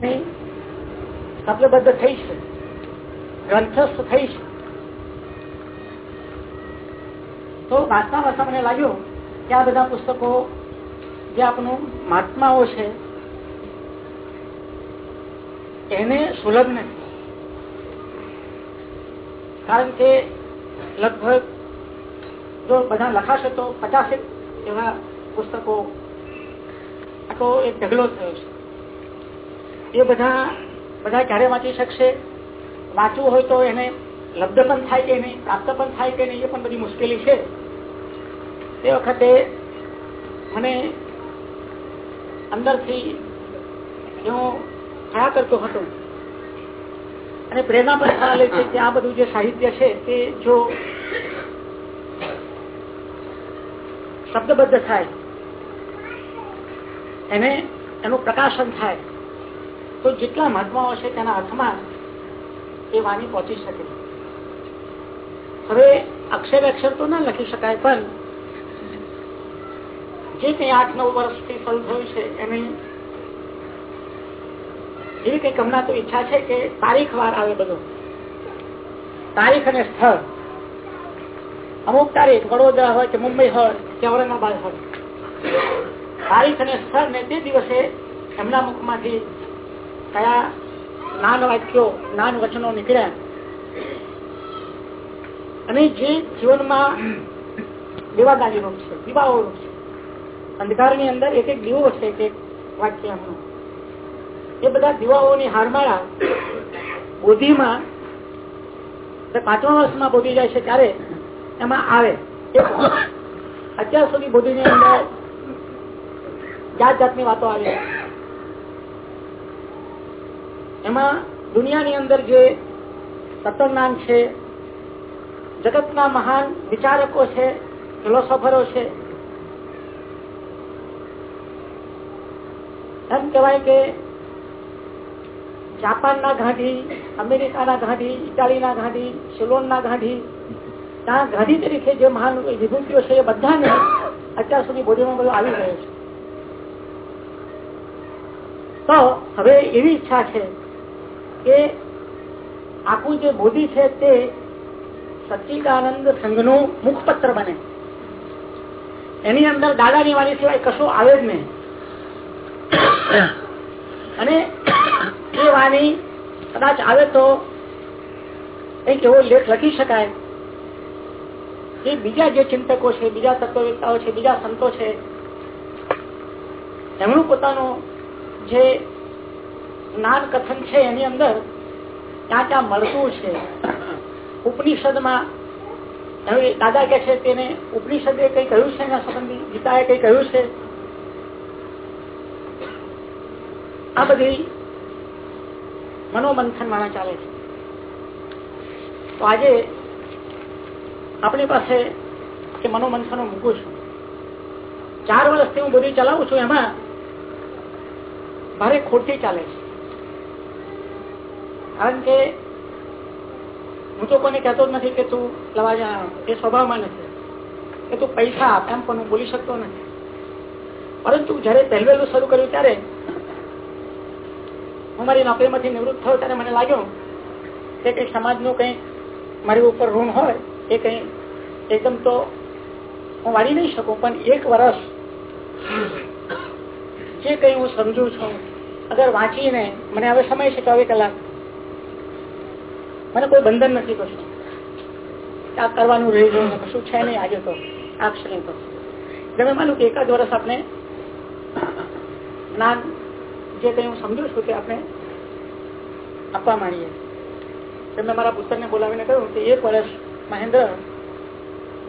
શબ્દબદ્ધ થઈ છે. ગ્રંથસ્થ થઈ છે. તો વાંચતા વાંચતા મને લાગ્યું કે આ બધા પુસ્તકો જે આપણું મહાત્માઓ છે, એને સુલભ નથી. કારણ કે લગભગ જો બધા લખાશે તો પચાસેક એવા પુસ્તકો, આખો એક ઢગલો થયો છે. એ બધા બધા ક્યારે વાંચી શકશે? વાંચવું હોય તો એને લબ્ધ પણ થાય કે નહીં, પ્રાપ્ત પણ થાય કે નહીં, એ પણ બધી મુશ્કેલી છે. તે વખતે મને અંદરથી હું થયા કરતો હતો અને પ્રેરણા પણ ચાલે છે કે આ બધું જે સાહિત્ય છે તે જો શબ્દબદ્ધ થાય, એને એનું પ્રકાશન થાય તો જેટલા મહાત્માઓ છે તેના અર્થમાં એ વાણી પહોંચી શકે. હવે અક્ષર અક્ષર તો ના લખી શકાય, પણ જે કઈ આઠ નવ વર્ષથી શરૂ થયું છે એની એવી કંઈક હમણાં તો ઈચ્છા છે કે તારીખ વાર આવે બધો. તારીખ અને સ્થળ. અમુક તારીખ વડોદરા હોય કે મુંબઈ હોય કે ઔરંગાબાદ હોય. તારીખ અને સ્થળ ને તે દિવસે એમના મુખમાંથી કયા નાન વાક્યો નાન વચનો નીકળ્યા અને જે જીવનમાં દીવાદારી રૂપ છે દીવાઓ રૂપ છે. અંધકારની અંદર એક એક દીવો છે, એક એક વાક્ય એ બધા દીવાઓની હારમાળા બોધીમાં પાંચમા વર્ષમાં બોધી જાય છે ત્યારે એમાં આવે. અત્યાર સુધી બોધીની અંદર જાત જાતની વાતો આવી. એમાં દુનિયાની અંદર જે તત્વજ્ઞાન છે, જગતના મહાન વિચારકો છે ફિલોસોફરો છે, એમ કહેવાય કે જાપાનના ગાંધી, અમેરિકાના ગાંધી, ઇટાલીના ગાંધી, સિલોનના ગાંધી, ત્યાં ગાંધી તરીકે જે મહાન વિભૂતિઓ છે એ બધાને અત્યાર સુધી બોડીમાં બધું આવી રહ્યો છે. તો હવે એવી ઈચ્છા છે કે આખું જે બોધી છે તે સચ્ચિદાનંદ સંઘનું મુખપત્ર બને. એની અંદર દાદાની વાણી સિવાય કશું આવે જ નહીં. અને એ વાણી કદાચ આવે તો એક એવો લેખ લખી શકાય. કે બીજા જે ચિંતકો છે, બીજા તત્વવેતાઓ છે, બીજા સંતો છે, એમનું પોતાનું જે જ્ઞાન કથન છે એની અંદર ક્યાં ક્યાં મળતું છે. ઉપનિષદમાં, હવે દાદા કે છે તેને ઉપનિષદે કઈ કહ્યું છે એના સંબંધી? ગીતાએ કઈ કહ્યું છે? આ બધી મનોમંથન માણા ચાલે છે. તો આજે આપણી પાસે એ મનોમંથનો મૂકું છું. ચાર વર્ષથી હું બધું ચલાવું છું, એમાં ભારે ખોટી ચાલે છે. કારણ કે હું તો કોને કહેતો જ નથી કે તું લવા એ સ્વભાવમાં નથી. કે તું પૈસા આપ એમ પણ બોલી શકતો નથી. પરંતુ જયારે પહેલવેલું શરૂ કર્યું ત્યારે હું મારી નોકરીમાંથી નિવૃત્ત થયો ત્યારે મને લાગ્યું કે કઈ સમાજનું કંઈ મારી ઉપર ઋણ હોય એ કંઈ એકદમ તો હું વાળી નહીં શકું, પણ એક વર્ષ જે કંઈ હું સમજુ છું, અગર વાંચીને, મને હવે સમય છે ચોવીસ કલાક મને કોઈ બંધન નથી કશું આ કરવાનું રહી કશું છે નહીં આજે તો. આ ક્ષણે તો. તમે માનું કે એકાદ વર્ષ આપણે જ્ઞાન જે કંઈ હું સમજુ છું તે આપણે આપવા માંડીએ. મેં મારા પુસ્તકને બોલાવીને કહ્યું કે એક વર્ષ મહેન્દ્ર,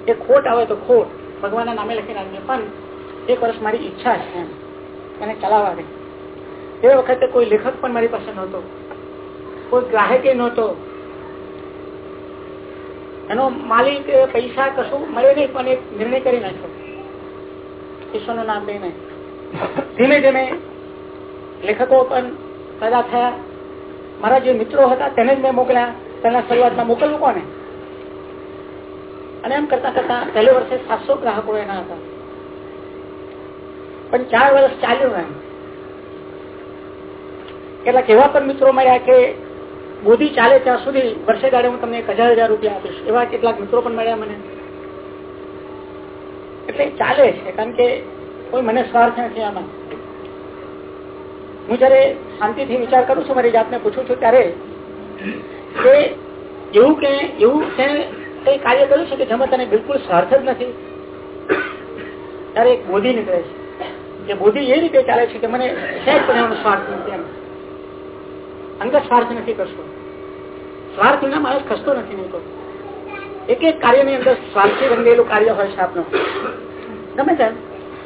એ ખોટ આવે તો ખોટ, ભગવાનના નામે લખીને આપીએ પણ એક વર્ષ મારી ઈચ્છા છે એમ. એને ચલાવવા દે. એ વખતે કોઈ લેખક પણ મારી પાસે નહોતો. કોઈ ગ્રાહકે નહોતો. એનો માલિક પૈસા કશું મળે નહીં, પણ એક નિર્ણય કરી નાખ્યો. ઈશ્વરનું નામ લઈને. ધીમે ધીમે લેખકો પણ પેદા થયા. મારા જે મિત્રો હતા, તેને જ મેં મોકલ્યા. તેના શરૂઆતમાં મોકલવું કોને? અને એમ કરતા કરતા પહેલે વર્ષે સાતસો ગ્રાહકો એના હતા. પણ ચાર વર્ષ ચાલ્યું એમ. કેટલાક એવા પણ મિત્રો મળ્યા કે બોધી ચાલે ત્યાં સુધી વર્ષે દાડે હું તમને એક હજાર રૂપિયા આપીશ. એવા કેટલાક મિત્રો પણ મળ્યા મને. એટલે ચાલે છે, કારણ કે કોઈ મને સ્વાર્થ નથી આમાં. હું જયારે શાંતિથી વિચાર કરું છું, મારી જાતને પૂછું છું ત્યારે કે એવું કે, એવું કઈ કાર્ય કર્યું છે કે જેમાં તને બિલકુલ સ્વાર્થ જ નથી? ત્યારે એક બોધી નીકળે છે. કે બોધી એ રીતે ચાલે છે કે મને સહેજ પણ સ્વાર્થ નથી એમ. અંગત સ્વાર્થ નથી કરશો સ્વાર્થ વિના માણસ ખસતો નથી નહીં એક એક કાર્યની અંદર સ્વાર્થથી રંગેલું કાર્ય હોય છે આપનું ગમે તેમ.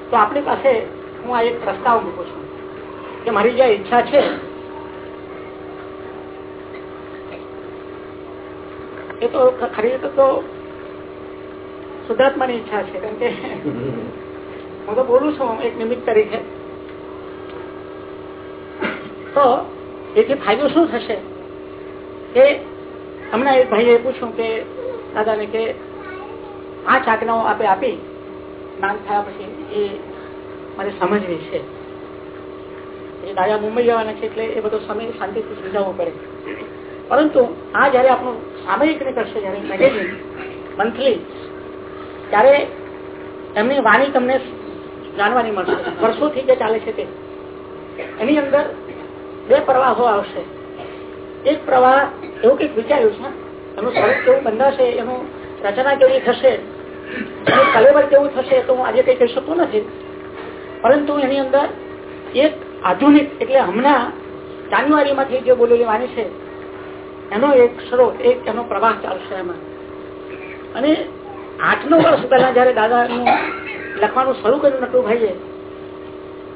તો આપણી પાસે હું આ એક પ્રસ્તાવ મૂકું છું કે મારી જે ઈચ્છા છે, એ તો ખરી તો શુદ્ધાત્માની ઈચ્છા છે. કારણ કે હું તો બોલું છું એક નિમિત્ત તરીકે. તો એથી ફાયદો શું થશે? કે હમણાં એક ભાઈએ પૂછ્યું કે, દાદાને કે પાંચ આજ્ઞાઓ આપે આપી? જ્ઞાન થયા પછી એ મારે સમજવી છે. એ દાદા મુંબઈ જવાના છે એટલે એ બધો સમય શાંતિથી સમજાવવો પડે. પરંતુ આ જયારે આપણું સામયિક નીકળશે મંથલી ત્યારે એમની વાણી તમને જાણવાની મળશે. વર્ષોથી જે ચાલે છે તે. એની અંદર બે પ્રવાહો આવશે. એક પ્રવાહ એવું કંઈક વિચાર્યું છે, એનું સ્વરૂપ કેવું બંધાશે એનું રચના કેવી થશે કલેવર કેવું થશે તો હું આજે કઈ કહી શકતો નથી. પરંતુ એની અંદર એક આધુનિક, એટલે હમણાં જાન્યુઆરીમાંથી જે બોલેલી વાણી છે, એનો એક સ્રોત, એક એનો પ્રવાહ ચાલશે એમાં. અને આઠ નવ વર્ષ પહેલા જયારે દાદાનું લખવાનું શરૂ કર્યું નટુભાઈએ,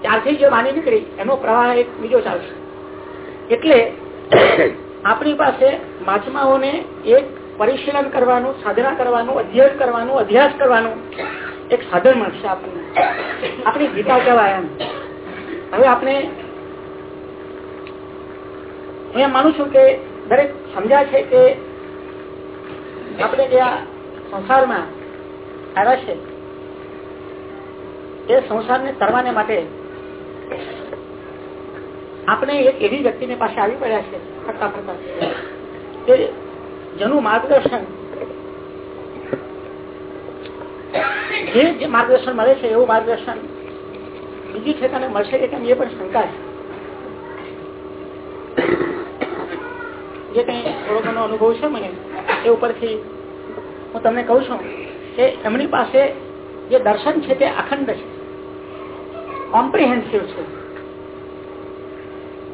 ત્યારથી જે વાણી નીકળી, એનો પ્રવાહ એક બીજો ચાલશે. એટલે આપણી પાસે મહાત્માઓને એક પરિશીલન કરવાનું, સાધના કરવાનું, અધ્યયન કરવાનું, અભ્યાસ કરવાનું એક સાધન મળશે આપણને. આપણી ગીતા કહેવાય એમ. હવે આપણે હું એમ માનું છું કે દરેક સમજાય છે કે આપણે જે આ સંસારમાં આવ્યા છે એ સંસારને તરવાને માટે આપણે એક એવી વ્યક્તિની પાસે આવી પડ્યા છે ફરતા ફરતા જેનું માર્ગદર્શન, જે માર્ગદર્શન મળે છે એવું માર્ગદર્શન બીજી ઠેકાને મળશે કે કેમ એ પણ શંકા છે. જે કઈ થોડો અનુભવ છે મને, એ ઉપરથી હું તમને કઉ છું કે એમની પાસે જે દર્શન છે તે અખંડ છે કોમ્પ્રિહેન્સિવ છે.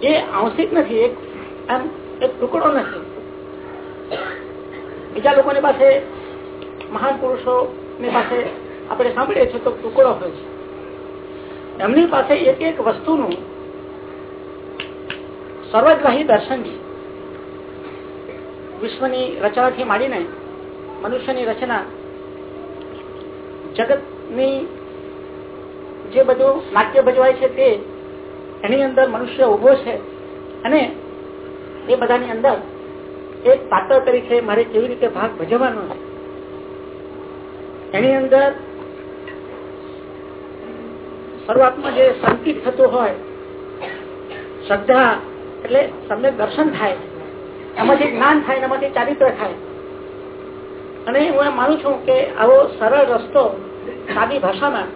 એ આંશિક નથી, એક આમ એક ટુકડો નથી. બીજા લોકોની પાસે મહાન પુરુષો ની પાસે આપણે સાંભળીએ છીએ તો ટુકડો હોય છે. એમની પાસે એક એક વસ્તુનું સર્વગ્રાહી દર્શન છે વિશ્વની રચનાથી માંડીને મનુષ્યની રચના, જગતની જે બધું નાટ્ય ભજવાય છે તે એની અંદર મનુષ્ય ઊભો છે અને એ બધાની અંદર એક પાત્ર તરીકે મારે કેવી રીતે ભાગ ભજવવાનો છે? એની અંદર શરૂઆતમાં જે સંકિત થતું હોય, શ્રદ્ધા એટલે તમને દર્શન થાય, એમાંથી જ્ઞાન થાય એમાંથી ચારિત્ર થાય. અને હું માનું છું કે આવો સરળ રસ્તો સાદી ભાષામાં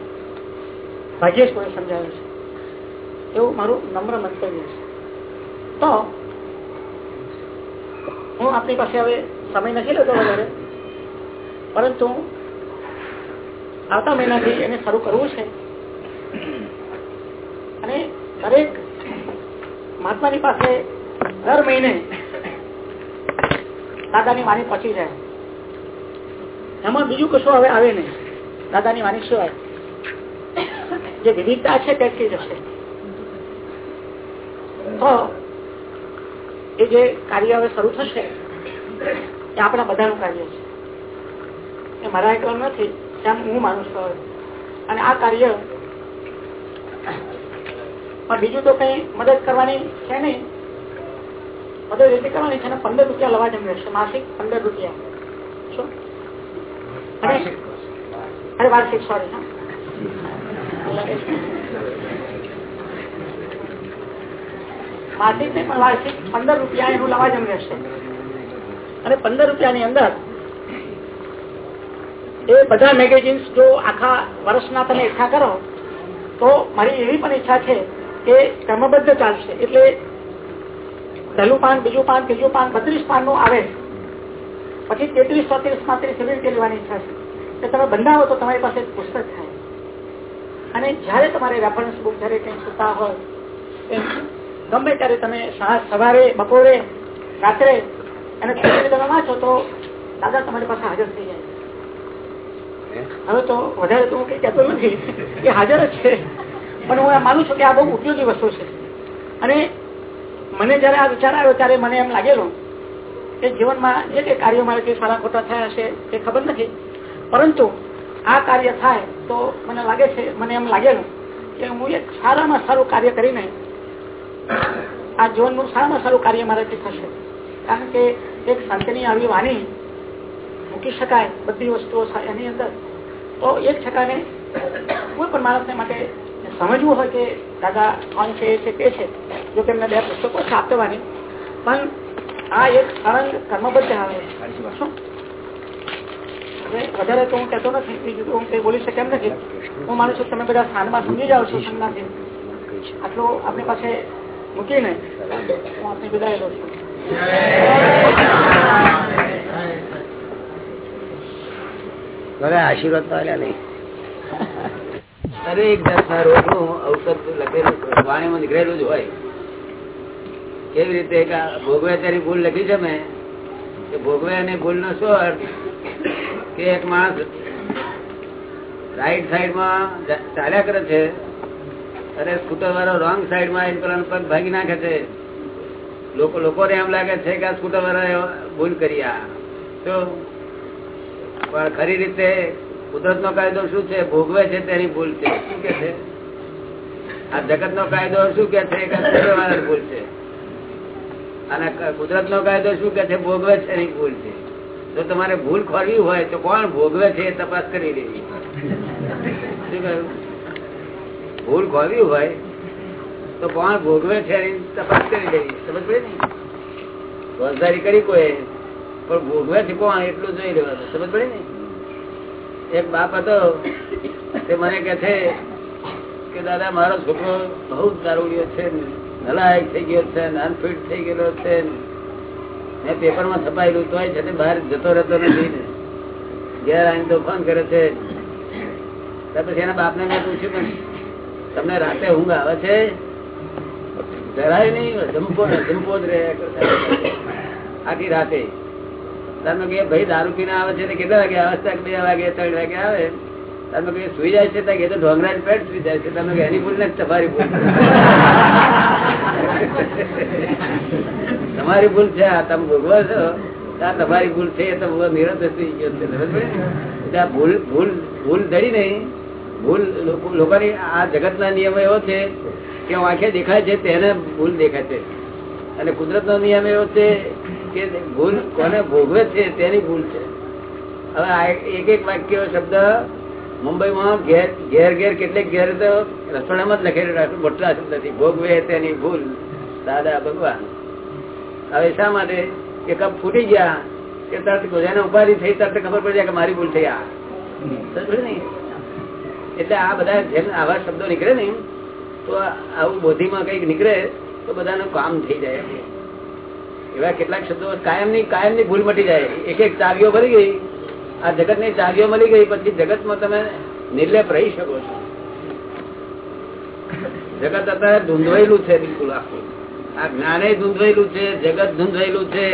ભાગ્યે જ કોઈ સમજાવે છે. એવું મારું નમ્ર મંતવ્ય છે. તો હું આપની પાસે હવે સમય નથી લેતો વધારે, પરંતુ આવતા મહિનાથી એને શરૂ કરવું છે. અને દરેક મહાત્માની પાસે દર મહિને દાદાની વાણી પહોંચી જાય. એમાં બીજું કશું હવે આવે નહીં. દાદાની વાણી સિવાય. જે વિવિધતા છે તે જશે તો એ જે કાર્ય હવે શરૂ થશે એ આપણા બધાનું કાર્ય છે. એ મારા એકલા નથી એમ હું માનું છું અને આ કાર્ય પણ બીજું તો કઈ મદદ કરવાની છે નહીં. મદદ એટલી કરવાની છે ને પંદર રૂપિયા લવા જ રહેશે માસિક પંદર રૂપિયા. શું? અરે વાર્ષિક સોરી હા. માસિક નહીં પણ વાર્ષિક પંદર રૂપિયા એનું લવાજમ રહેશે અને પંદર રૂપિયાની અંદર એ બધા મેગેઝિન્સ જો આખા વર્ષના તમે એકઠા કરો, તો મારી એવી પણ ઈચ્છા છે કે ક્રમબદ્ધ ચાલશે. એટલે પહેલું પાન, બીજું પાન, ત્રીજું પાન, બત્રીસ પાનનું આવે. પછી તેત્રીસ, ચોત્રીસ, પાંત્રીસ એવી રીતે લેવાની ઈચ્છા છે. કે તમે બંધાવો તો તમારી પાસે પુસ્તક થાય. અને જયારે તમારે રેફરન્સ બુક જયારે કંઈ સુતા હોય ગમે ત્યારે તમે સવારે બપોરે રાત્રે અને તમે વાંચો તો દાદા તમારી પાસે હાજર થઈ જાય. હવે તો વધારે તો હું કઈ કહેતો નથી. એ હાજર જ છે. પણ હું માનું છું કે આ બહુ ઉપયોગી વસ્તુ છે. અને મને જયારે આ વિચાર આવ્યો ત્યારે મને એમ લાગેલું કે જીવનમાં જે કઈ કાર્યો મારાથી સારા ખોટા થયા હશે તે ખબર નથી. પરંતુ આ કાર્ય થાય તો મને લાગે છે મને એમ લાગેલું કે હું એક સારામાં સારું કાર્ય કરીને આ જીવનનું સારામાં સારું કાર્ય મારાથી થશે. કારણ કે એક શાંતિની આવી વાણી મૂકી શકાય બધી વસ્તુઓ એની અંદર. તો એક છકાને કોઈ પણ માણસને માટે સમજવું હોય કે દાદા કોણ છે, એ છે, તે છે, જો કે એમને બે પુસ્તકો છે આપવાની પણ આ એક અરંગ કર્મબદ્ધ આવે. શું? વધારે તો હું કહેતો નથી, બીજું હું કઈ બોલી શકે એમ નથી. હું માનું છું તમે બધા સ્થાનમાં સમજી જાઓ છો સંજ્ઞાથી આટલું આપણી પાસે મૂકીને હું વાણીમાં નીકળેલું હોય. કેવી રીતે ભોગવ્યા ત્યારે ભૂલ લખી છે કે ભોગવે અને ભૂલ નો શું અર્થ કે એક માણસ રાઈટ સાઈડમાં ચાલ્યા કરે છે અને સ્કૂટર વાળો રોંગ સાઈડમાં પગ ભાગી નાખે છે. લોકો લોકોને એમ લાગે છે કે આ સ્કૂટર વાળા ભૂલ કરી પણ ખરી રીતે કુદરત નો કાયદો શું છે? ભોગવે છે તેની ભૂલ છે. શું કે છે? આ જગત નો કાયદો શું કે છે ભૂલ છે? અને કુદરત નો કાયદો શું કે છે? ભોગવે છે એની ભૂલ છે. જો તમારે ભૂલ ખોરવી હોય તો કોણ ભોગવે છે એ તપાસ કરી લેવી. શું કહ્યું? ભૂલ ખોલી હોય, તો કોણ ભોગવે છે તપાસ કરી લેવી. સમજ પડે ને? રોજગારી કરી કોઈ. પણ ભોગવે છે કોણ? એટલું જોઈ લેવાનું સમજ પડે ને? એક બાપ હતો, તે મને કે છે કે, દાદા, મારો છોકરો બહુ દારૂડિયો છે નલાયક થઈ ગયો છે અનફિટ થઈ ગયેલો છે મેં પેપરમાં છપાયેલું તોય છે બહાર જતો રહેતો નથી ને. ઘેર આવીને તો ફોન કરે છે. પછી એના બાપને મેં પૂછ્યું કે તમને રાતે ઊંઘ આવે છે? જરાય નહીં ને જમકો જ રહે આખી રાતે. ભાઈ દારૂ પીને આવે છે કેટલા વાગે આવે બે વાગે, ત્રણ વાગે આવે. તમે કે સુઈ જાય છે ત્યાં તો ઢોંગરા પેટ સુઈ જાય છે. તમે એની ભૂલ ને તમારી ભૂલ. તમારી ભૂલ છે, આ તમે ભોગવો છો. આ તમારી ભૂલ છે, એ તો નિરંતર સુઈ ગયો છે. ભૂલ ભૂલ ભૂલ ધરી નહીં. ભૂલ, લોકોની આ જગતના નિયમ એવો છે કે આંખે દેખાય છે તેને ભૂલ દેખાય છે. અને કુદરત નો નિયમ એવો છે કે ભૂલ કોને ભોગવે છે તેની ભૂલ છે. હવે એક એક વાક્ય શબ્દ મુંબઈમાં ઘેર ઘેર ઘેર કેટલેક ઘેર તો રસોડામાં જ લખેલું રાખ્યું, મોટા શબ્દથી, ભોગવે તેની ભૂલ. દાદા ભગવાન. હવે શા માટે? કે કપ ફૂટી ગયા, કે તરત ગોજાને ઉપાધિ થઈ, તરત ખબર પડી જાય કે મારી ભૂલ થઈ આ. એટલે આ બધા જેમ આવા શબ્દો નીકળે ને, તો આવું બોધીમાં કંઈક નીકળે, તો બધાનું કામ થઈ જાય. એવા કેટલાક શબ્દો કાયમની કાયમની ભૂલ મટી જાય. એક એક ચાવીઓ ભરી ગઈ, આ જગતની ચાવીઓ મળી ગઈ, પછી જગતમાં તમે નિર્લેપ રહી શકો છો. જગત અત્યારે ધૂંધવાયેલું છે બિલકુલ આખું. આ જ્ઞાને ધૂંધવાયેલું છે, જગત ધૂંધવાયેલું છે,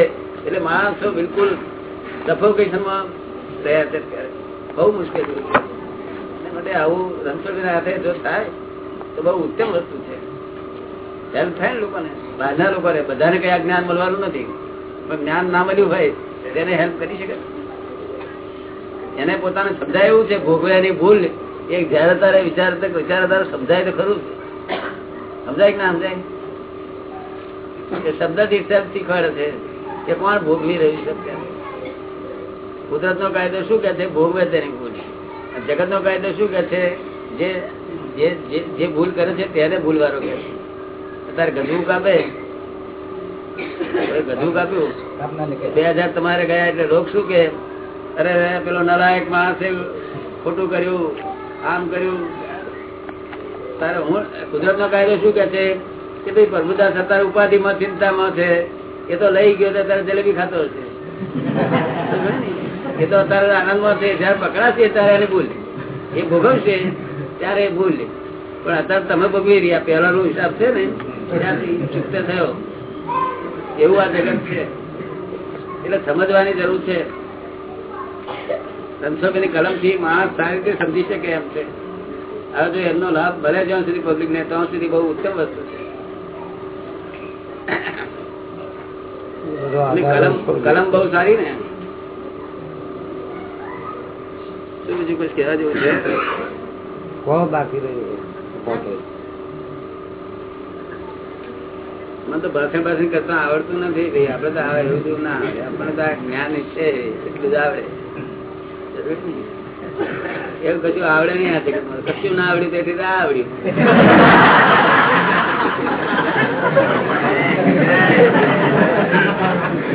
એટલે માણસો બિલકુલ સફોકેશનમાં રહ્યા છે અત્યારે બહુ મુશ્કેલી છે. માટે આવું રણછોડ હાથે જો થાય, તો બહુ ઉત્તમ વસ્તુ છે. હેલ્પ થાય ને લોકોને. બહારના લોકોને. બધાને કઈ આ જ્ઞાન મળવાનું નથી. પણ જ્ઞાન ના મળ્યું હોય તેને હેલ્પ કરી શકે. એને પોતાને સમજાય એવું છે, ભોગવ્યાની ભૂલ. એક જયારે તારે વિચાર વિચાર તારે સમજાય તો ખરું સમજાય કે ના સમજાય? શબ્દથી સેલ્ફ શીખવાડે છે કે કોણ ભોગવી રહ્યું છે કુદરત નો કાયદો શું કે છે? ભોગવે તેની ભૂલ. જગત નો કાયદો શું કે છે? જે જે ભૂલ કરે છે તેને ભૂલવાનો કે અત્યારે ગધું કાપે. ગધું કાપ્યું. બે હજાર તમારે ગયા એટલે રોગ શું કે અરે પેલો નલાયક માણસે ખોટું કર્યું આમ કર્યું. તારે હું કુદરત નો કાયદો શું કે છે? કે ભાઈ પ્રભુદાસ અત્યારે ઉપાધિ માં ચિંતામાં છે. એ તો લઈ ગયો તો અત્યારે જલેબી ખાતો છે એ તો અત્યારે આનંદમાં છે. જયારે પકડાશે ત્યારે એને ભૂલ એ ભોગવશે ત્યારે ભૂલ પણ અત્યારે તમે ભોગવી રહ્યા. પેલા નો હિસાબ છે ને ત્યાંથી ચૂકતે થયો. એવું આ જગત છે. એટલે સમજવાની જરૂર છે. સંશોભની કલમથી માણસ સારી રીતે સમજી શકે એમ છે. હવે જો એમનો લાભ ભલે જ્યાં સુધી પબ્લિક ને ત્યાં સુધી બહુ ઉત્તમ વસ્તુ છે. કલમ કલમ બહુ સારી ને. શું બીજું કઈ કહેવા જેવું છે? બાકી રહ્યું મને તો ભાષણ ભાષણ કરતા આવડતું નથી ભાઈ. આપડે તો આવે એવું જેવું ના આવે. આપણને તો જ્ઞાન છે એટલું જ આવડે એવું કશું આવડે નહીં આ જગત કશું ના આવડ્યું તેથી તો આવડ્યું કશું ના આવડ્યું તેથી આ આવડ્યું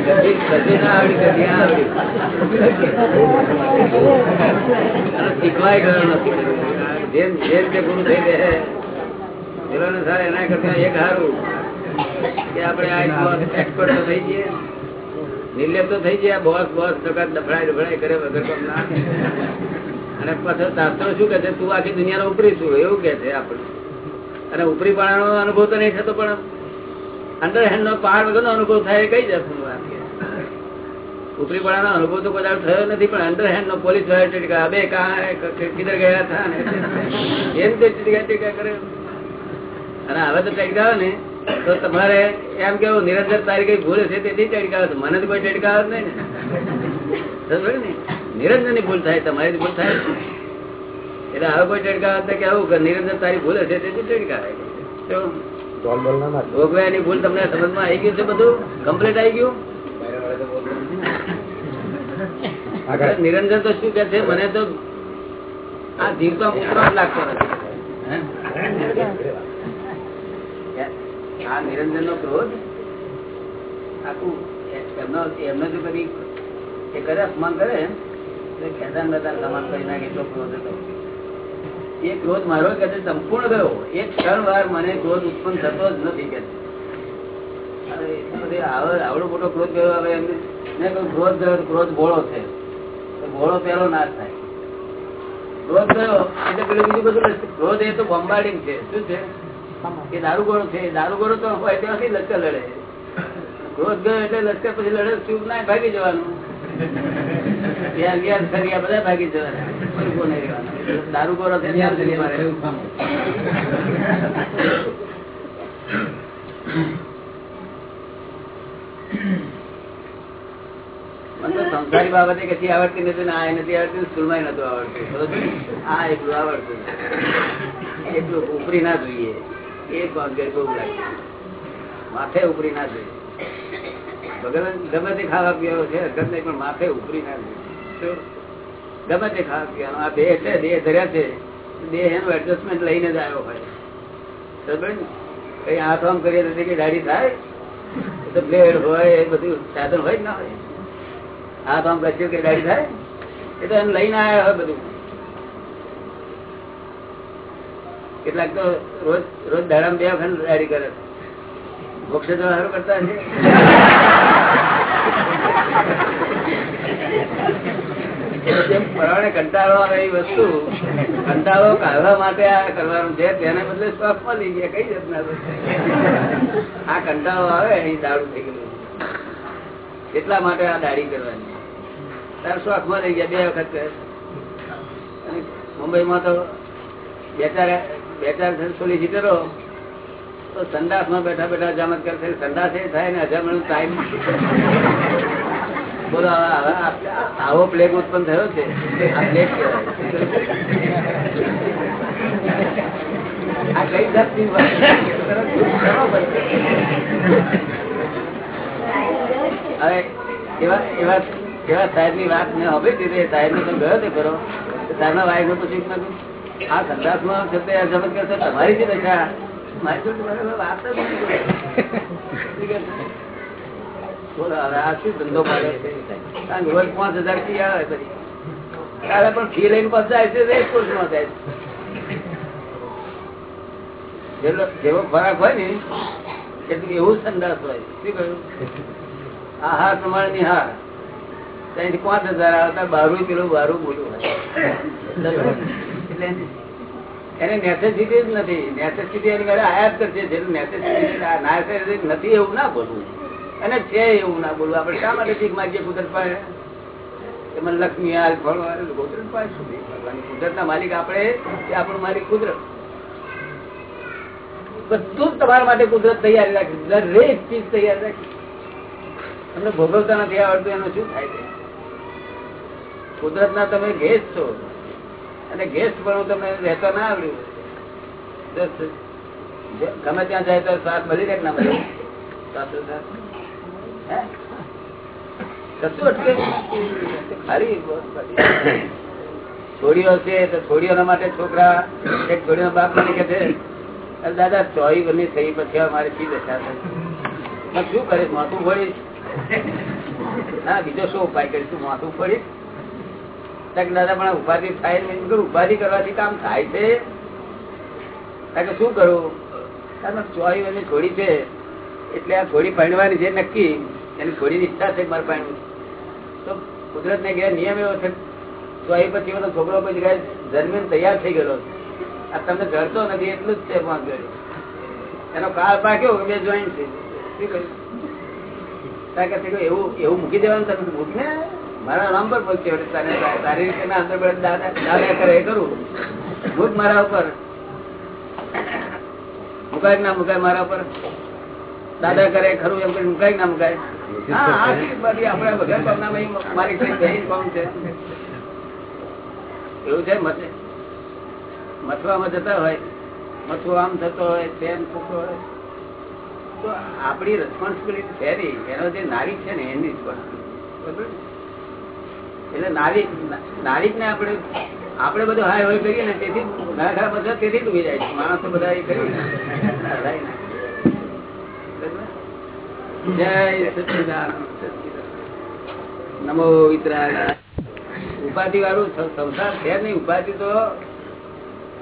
અને બોસ બોસ ટકા દફડાય દફડાય કરે વગર કામ ના અને પછી શાસ્ત્રો શું કે છે, તું આખી દુનિયાનો ઉપરી છું. એવું કે છે આપણે. અને ઉપરી પાણાનો અનુભવ તો નહીં થતો પણ અંડર હેન્ડ નો પહાડ વગરનો અનુભવ થાય કઈ જશે વાત. ઉપરી પડાનો અનુભવ તો કદાચ થયો નથી પણ અંડર હેન્ડ નો પોલીસવાળા અબે કિધર ગયા હતા ને એમ તે ટીકા ટીકા કરે. અને હવે તો ટેડકાવે ને તો તમારે એમ કેવું નિરંતર તારી કઈ ભૂલ છે તેથી ટેડકાવે મને તો કોઈ ટેડકાવે જ નહીં ને. નિરંજનની? ભૂલ થાય તમારી ભૂલ થાય. એટલે હવે કોઈ ટેડકાવે તો કેવું કે નિરંતર તારી ભૂલ હશે તેથી ભોગવ્યા ના ભોગવ્યાની ભૂલ તમને સમજમાં આવી ગયું છે બધું? કમ્પ્લીટ આવી ગયું? નિરંજન તો શું કે છે? મને તો આ જીવતો પુત્ર જ લાગતો નથી. આ નિરંજન નો ક્રોધ આખું એમનો એમનો જો કદી એ કરે અપમાન કરે તો ખેદાન બદાન સમાન કરી નાખે એટલો ક્રોધ હતો. એ ક્રોધ મારો કે સંપૂર્ણ ગયો એક ક્ષણ વાર મને ક્રોધ ઉત્પન્ન થતો જ નથી કે એ આવડો મોટો ક્રોધ ગયો હવે એમને ક્રોધ ગયો ક્રોધ ભોળો છે. ભોળો પેલો નાશ થાય ક્રોધ ગયો એટલે પેલું બીજું બધું ક્રોધ એ તો બોમ્બાર્ડિંગ છે શું છે એ દારૂગોળો છે દારૂગોળો તો હોય ત્યાંથી લશ્કર લડે ક્રોધ ગયો એટલે લશ્કર પછી લડે ચૂપ ના ભાગી જવાનું ત્યાં ગયા ફર્યા બધા ભાગી જવાના. દારૂગોળો છે ત્યાં સંસારી બાબતે કશી આવડતી નથી આ નથી આવડતી સ્કૂલમાં નતું આવડતું. આ એટલું આવડતું એટલું ઉપરી ના જોઈએ. એ ભાગ્ય બહુ લાગે. માથે ઉપરી ના જોઈએ. ભગવાન ગમે તે ખાવા પીવાનો છે નહીં, પણ માથે ઉપરી ના જોઈએ. ગમે તે ખાવા પીવાનો. આ દેહ છે દેહ ધર્યા છે. દેહ એનું એડજસ્ટમેન્ટ લઈને જ આવ્યો હોય. સમજ ને? કઈ હાથ આમ કરીએ કઈ દાઢી થાય? તો બ્લેડ હોય, એ બધું સાધન હોય જ ના હોય. હાથ આમ કરશું કે દાઢી થાય? એ તો એમ લઈને આવ્યા હોય બધું. કેટલાક તો રોજ રોજ દાડામાં બે વખત દાઢી કરે. મોક્ષ તો સારું કરતા છે કંટાળો આવે એ વસ્તુ, કંટાળો કાઢવા માટે આ કરવાનું છે, તેને બદલે શ્વાસ મળી ગયા, કઈ જતના આ કંટાળો આવે, અહીં દારૂ થઈ ગયું. એટલા માટે આ દાઢી કરવાની. તાર શોખમાં રહી ગયા, બે વખત મુંબઈમાં તો બે ચાર બે ચાર સોલિસિટરો તો સંડાસમાં બેઠા બેઠા અજામત કરશે સંદાસ એ થાય ને હજામણ ટાઈમ બોલો આવો પ્લેગ ઉત્પન્ન થયો છે. આ. હવે એવા એવા એવા સાહેબની વાત મેં હવે કીધી સાહેબ ને તમે ગયો કરો સાહેબ ના તો શીખ નાખ્યું આ સંદાસમાં છે તે જમત કરશે તમારી જ દશા. મારી વાત નથી. જેવો ખોરાક હોય ને, એટલું એવું સંદાસ હોય. શું કહ્યું? આહાર પ્રમાણે ની હાર. ત્યાંથી પાંચ હજાર આવતા બારું પેલું બારું બોલું. એટલે એને નેસેસિટી જ નથી. નેસેસિટી એની ઘરે આયાત કરશે. જેટલું નેસેસિટી નથી એવું ના બોલવું. અને છે એવું ના બોલવું. આપણે શા માટે શીખ માગીએ કુદરત પાસે? મને લક્ષ્મી હાલ ફળ કુદરત પાસે ભગવાન કુદરતના માલિક આપણે આપણું માલિક કુદરત. બધું જ તમારા માટે કુદરત તૈયારી રાખી. દરેક ચીજ તૈયાર રાખી. તમને ભોગવતા નથી આવડતું, એનું શું થાય છે કુદરત ના તમે ગેસ્ટ છો. અને ગેસ્ટ પણ તમને રહેતા ના આવડ્યું. ગમે ત્યાં જાય તો શ્વાસ મળી રહે ના મળે? હે? છોડીઓ છે તો છોડીઓના માટે છોકરા, એક છોડીઓ બાપ મને કે છે દાદા ચોઈ બની થઈ પછી મારે શી દશા થાય શું કરીશ? માથું ફોડીશ ના, બીજો શું ઉપાય કરીશ? માથું ફોડીશ દાદા પણ ઉપાધિ થાય ને ઉપાધિ કરવાથી કામ થાય છે. શું કરું? ચોરી વાળી છોડી છે. એટલે આ છોડી પહેરવાની છે નક્કી. એની છોડીની ઈચ્છા છે મારે પહેરવું તો કુદરત ને ગયા નિયમ એવો છે ચોરી પછી બધો છોકરો પછી જન્મીને તૈયાર થઈ ગયેલો આ તમને જડતો નથી એટલું જ છે પાંચ એનો કાળ પાક્યો બે જોઈન્ટ છે. શું કહ્યું, એવું એવું મૂકી દેવાનું તમે મૂકને. મારા નામ પર પહોંચે એટલે તને તારી રીતે અંદર દાદા કરે એ કરું. ભૂત મારા ઉપર. મુકાય ના મુકાય મારા ઉપર? દાદા કરે, ખરું એમ કરી મુકાય ના મુકાય? એવું છે મથે મથવામાં જતા હોય મથવો આમ થતો હોય, તેમ થતો હોય. તો આપણી રિસ્પોન્સિબિલિટી છે એનો જે નારી છે ને, એની રિસ્પોન્સિબિલિટી એટલે નાવિક નાવિક ને આપણે આપણે બધું હાય હોય કરીએ ને, તેથી ઘણા બધા તેથી ડૂબી જાય છે. માણસો બધા એ કર્યું જય સચ્ચિદાનંદ. નમો વિતરાય. ઉપાધિ વાળું સંસાર છે નહીં. ઉપાધિ તો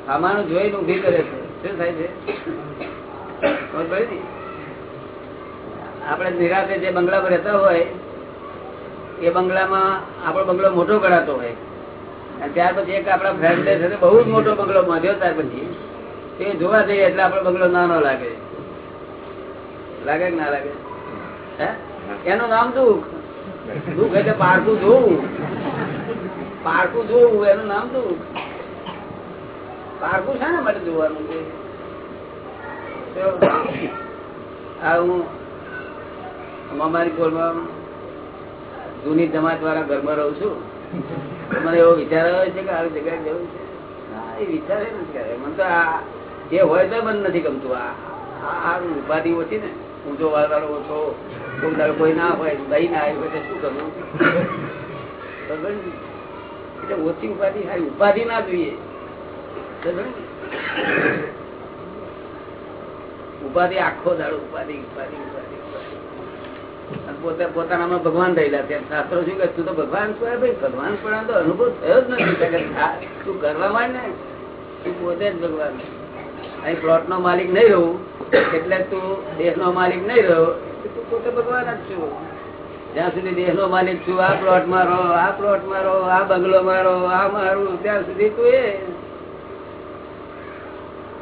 આમાંનું જોઈને ઊભી કરે છે. શું થાય છે? આપણે નિરાતે જે બંગલા પર રહેતા હોય એ બંગલામાં આપણો બંગલો મોટો ગણાતો હોય. ત્યાર પછી એક આપણા ફ્રેન્ડ છે બહુ જ મોટો બંગલો બાંધ્યો ત્યાર પછી. એ જોવા જઈએ એટલે આપણો બંગલો નાનો લાગે. લાગે કે ના લાગે? એનું નામ દુઃખ દુઃખ એટલે પારકું જોવું. પારકું જોવું, એનું નામ દુઃખ પારકું ને માટે જોવાનું છે. આ હું અમારી કોલમાં જૂની જમાત વાળા ઘરમાં રહું છું. મને એવો વિચાર આવે છે કે આવી જગ્યાએ જવું છે. એ એ નથી કરે તો આ હોય તો મને નથી ગમતું. આ ઉપાધિ ઓછી ને ઊંચો વાળો ઓછો ના હોય, દહીં ના આવી હોય શું કરવું? એટલે ઓછી ઉપાધિ સારી ઉપાધિ ના જોઈએ? ઉપાધિ આખો દાડો ઉપાધિ ઉપાધિ ઉપાધિ ઉપાધિ. પોતે ભગવાન રહેલા શાસ્ત્રો શું કે તું તો ભગવાન છો. ભાઈ, ભગવાન પણ તો અનુભવ થયો જ નથી. તું કરવામાં ને, તું પોતે જ ભગવાન અહીં પ્લોટ નો માલિક નહીં રહું એટલે તું દેશ નો માલિક નહીં રહ્યો તું પોતે ભગવાન જ છું. જ્યાં સુધી દેશ નો માલિક છું, આ પ્લોટ મારો, આ પ્લોટ મારો, આ બંગલો મારો, આ મારું, ત્યાં સુધી તું એ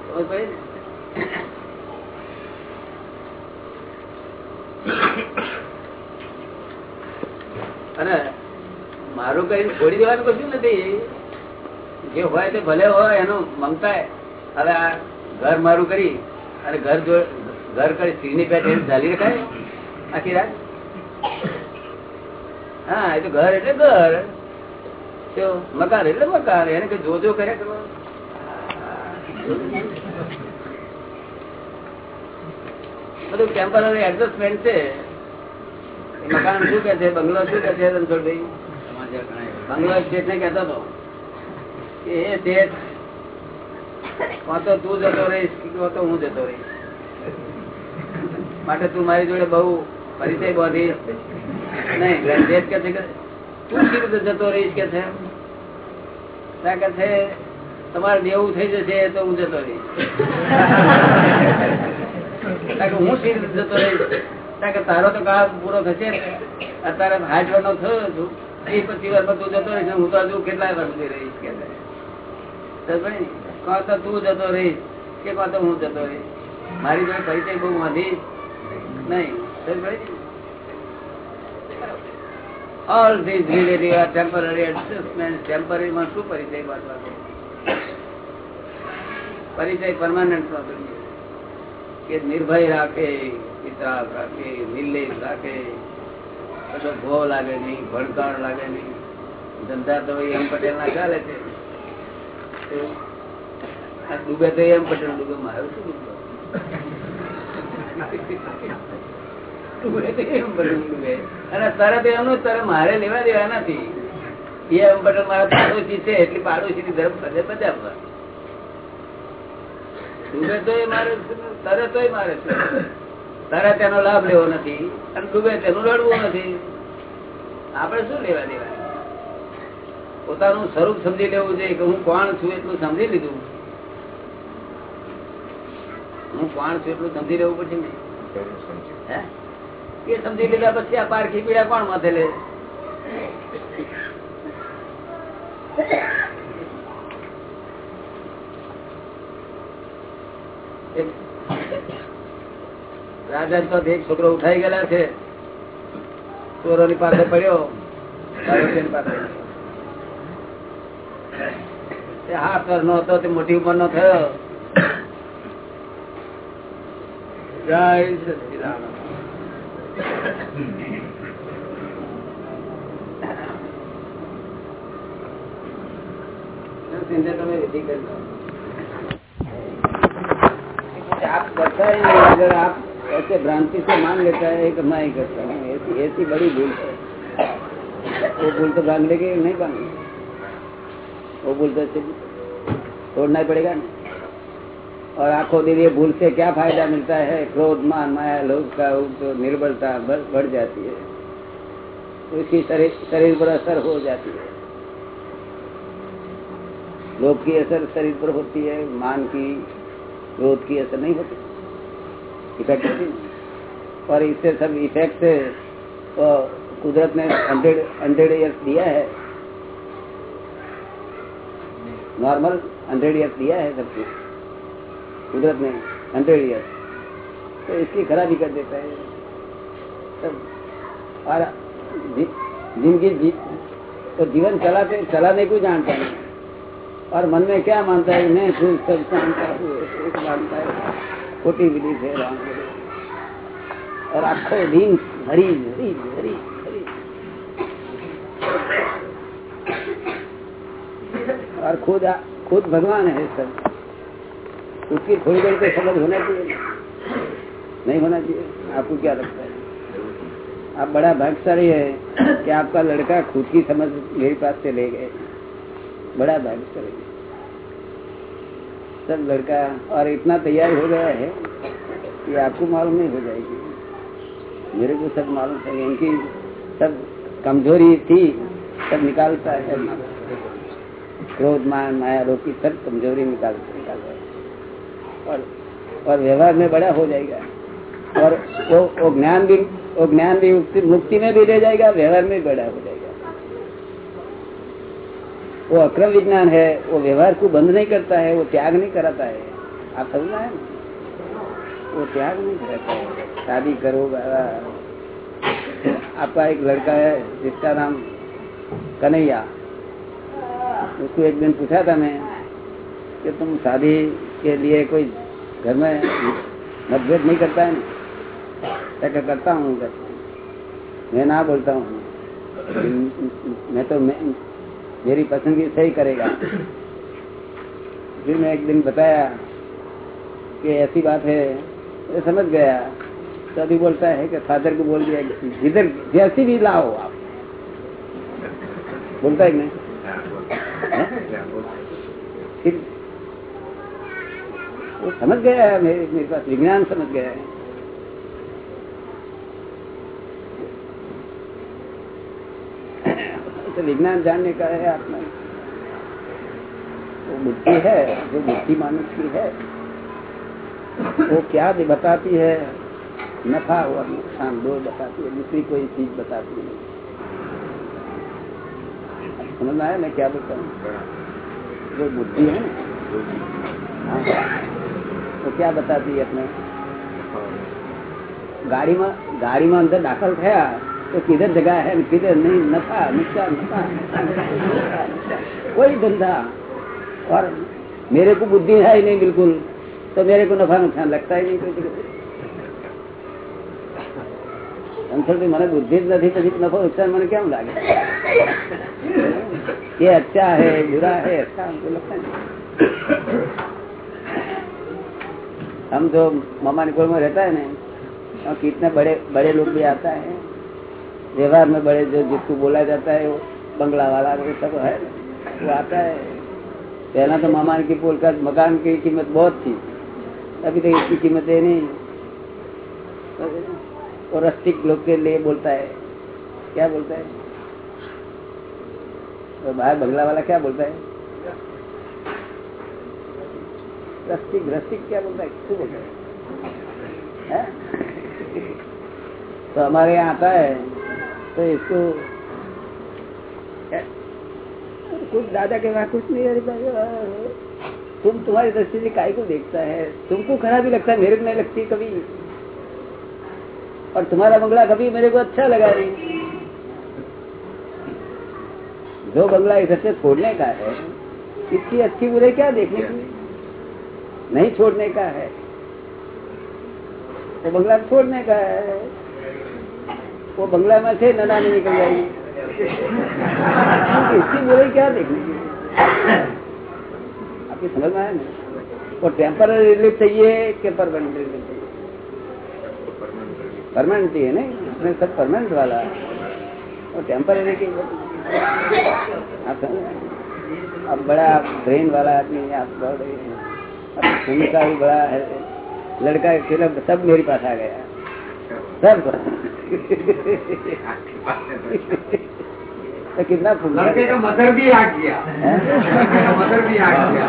ખબર પડી ને? અને મારું કઈ છોડી દેવાનું કશું નથી. જે હોય તે ભલે હોય, એનું મમતા હવે આ ઘર મારું કરી અને ઘર જો, ઘર કરી સ્ત્રીની પેટ ચાલી રખાય? આખી રાત? હા, એ તો ઘર એટલે ઘર. મકાન એટલે મકાન. એને કઈ જોજો કર્યા કરો? બધું ટેમ્પરરી એડજસ્ટમેન્ટ છે. મકાન શું કે છે, બંગલો શું કે છે, રણછોડભાઈ? બંગલો સ્ટેટ ને કહેતો હતો. એ સ્ટેટ તો તું જતો રહીશ તો હું જતો રહીશ. માટે તું મારી જોડે બહુ પરિચય બાંધીશ. નહીં ગ્રંથેજ કે છે તું શી રીતે જતો રહીશ? કે છે. ત્યાં કે છે, તમારે દેવું થઈ જશે તો હું જતો રહીશ. તારો તો કાળ પૂરો થશે અત્યારે હાથ નો થયો છું. એ પછી વાર તું જતો રહીશ હું તો હજુ કેટલાય વાર સુધી રહીશ કે. તો જતો રહીશ કે કાં હું જતો રહીશ? મારી જોડે પરિચય બહુ વાંધી નહીં. All this relative are temporary પરિચય બાંધવાનો પરિચય પરમાનન્ટ નો જોઈએ. કે નિર્ભય રાખે હિસાબ રાખે, નિર્લેપ રાખે. કશો ભો લાગે નહીં ભણકાણ લાગે નહીં. ધંધા તો એમ પટેલ ના ચાલે છે ડૂબે તો એમ પટેલ ડૂબે મારું શું તરત એમનું તરત મારે લેવા દેવા નથી. એ એમ પટેલ મારા પાડોશી છે, એટલી પાડોશી ની ધર્મ બધા બજાવવા ડૂબે તો તરત એનો લાભ લેવો નથી અને ડૂબે તેનું લડવું નથી. આપણે શું લેવા દેવા? પોતાનું સ્વરૂપ સમજી લેવું છે કે હું કોણ છું એટલું સમજી લીધું. હું કોણ છું એટલું સમજી લેવું પછી ને? એ સમજી લીધા પછી આ પારખી પીડા કોણ માથે લે એક રાજા તો એક છોકરો ઉઠાઈ ગયેલા છે. ચોરો ની પાસે પડ્યો. હાથ નો હતો, તે મોટી ઉંમર નો થયો. જય સચિદાન તમે વિધિ કરી आप बताइए अगर आप ऐसे भ्रांति से मान लेता है कि मैं ही करता हूँ, ऐसी ऐसी बड़ी भूल है। वो भूल तो भाग लेगी नहीं भागेगी वो भूल तो तोड़ना ही पड़ेगा ना। और आँखों ये भूल से क्या फ़ायदा मिलता है? क्रोध, मान, माया, लोभ का तो निर्बलता बढ़ जाती है। तो इसकी शरीर शरीर पर असर हो जाती है। लोभ की असर शरीर पर होती है, मान की क्रोध की असर नहीं होती। इफ़ेक्ट होती और इससे सब इफ़ेक्ट तो कुदरत ने हंड्रेड हंड्रेड ईयर्स दिया है। नॉर्मल हंड्रेड ईयर्स दिया है सबको कुदरत ने हंड्रेड ईयर्स तो इसकी खराबी कर देता है। सब। और जी- ज़िंदगी जी तो जीवन चलाते, चलाने को जानता नहीं और मन में क्या मानता है? मैं खुद सब जानता हूँ। खोटी राम और आखो दिन हरी हरी हरी हरी। और खुद खुद भगवान है सब। उसकी थोड़ी देर तो समझ होना चाहिए। नहीं होना चाहिए। आपको क्या लगता है? आप बड़ा भाग्यशाली है कि आपका लड़का खुद की समझ मेरे पास से ले गए। बड़ा भाग्यशाली। सब लड़का, और इतना तैयार हो गया है कि आपको मालूम नहीं हो जाएगी। मेरे को सब मालूम है इनकी सब कमज़ोरी थी, सब निकालता है क्रोध मान माया, रोग की सब कमज़ोरी निकाल और और व्यवहार में बड़ा हो जाएगा। और वो वो ज्ञान भी, वो ज्ञान भी मुक्ति- में भी ले जाएगा, व्यवहार में बड़ा हो जाएगा। वो अक्रम विज्ञान है, वो व्यवहार को बंद नहीं करता है, वो त्याग नहीं कराता है। आप समझना है? वो त्याग नहीं कराता है। शादी करो। आपका एक लड़का है, जिसका नाम कन्हैया। उसको एक दिन पूछा था मैं कि तुम शादी के लिए कोई घर में मतभेद नहीं करता है ना? क्या करता हूँ। मैं ना बोलता हूँ। मैं तो मैं मेरी पसंदगी सही करेगा। फिर मैं एक दिन बताया कि ऐसी बात है ये समझ गया। तो अभी बोलता है कि फादर को बोल दिया जिधर, जैसी भी लाओ आप। बोलता है नहीं? फिर वो समझ गया है, मेरे मेरे पास विज्ञान समझ गया है। तो विज्ञान जानने का है आत्मा। वो बुद्धि है जो बुद्धि मानुष की है वो क्या बताती है नफा और नुकसान दो बताती है दूसरी कोई चीज़ बताती है समझ आया मैं क्या बोलता हूँ? जो बुद्धि है हाँ, वो क्या बताती है अपने? गाड़ी में गाड़ी में अंदर दाखल થયા તો કિધર જગા है किधर नहीं नफा नुकसान नफा कोई धंधा और मेरे को बुद्धि है ही नहीं बिल्कुल तो मेरे को नफा नुकसान लगता ही नहीं कोई અંતરથી મને બુદ્ધિ જ નથી પછી નફો નુકસાન મને કેમ લાગે ये अच्छा है बुरा है अच्छा हमको लगता है हम जो मामा निकोल में रहता है ना और कितने बड़े बड़े लोग भी आता है व्यवहार में बड़े जो जिसको बोला जाता है वो बंगला वाला वो सब है वो आता है। पहला तो मामा की पोल का मकान की कीमत बहुत थी। अभी तो इसकी कीमत है नहीं। और रस्टिक लोग के लिए बोलता है। क्या बोलता है? तो बाहर बंगला वाला क्या बोलता है? रस्टिक रस्टिक क्या बोलता है? क्यों बोलता है, है? तो हमारे यहाँ आता है। तो इसको कुछ दादा के वहाँ कुछ नहीं अरे तुम तुम्हारी दृष्टि से काय को देखता है? तुमको खराबी लगता है, मेरे को नहीं लगती कभी। और तुम्हारा बंगला कभी मेरे को अच्छा लगा नहीं। जो बंगला इधर से छोड़ने का है, इसकी अच्छी बुरे क्या देखने की? नहीं छोड़ने का है। वो बंगला छोड़ने का है। वो बंगला में से नना नहीं निकल जाएगी इसकी बुरे क्या देखने आपकी समझ में आया ना? वो टेम्पररी रिलीफ चाहिए कि परमानेंट रिलीफ चाहिए? परमानेंट है नहीं? इसमें सब परमानेंट वाला और टेम्पररी की आप अब बड़ा ब्रेन वाला आदमी है, आप बहुत अब सुन भी बड़ा है। लड़का सब मेरे पास आ गया। सब। तो कितना लड़के का मदर भी आ गया। लड़के का मदर भी आ गया।